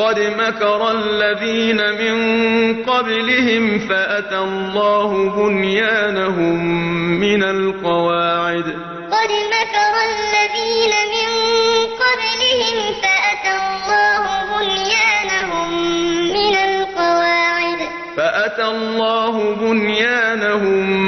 قد مكر الذين من قبلهم فأتى الله بنيانهم من القواعد قد مكر الذين من قبلهم فأتى الله بنيانهم من القواعد فأتى الله بنيانهم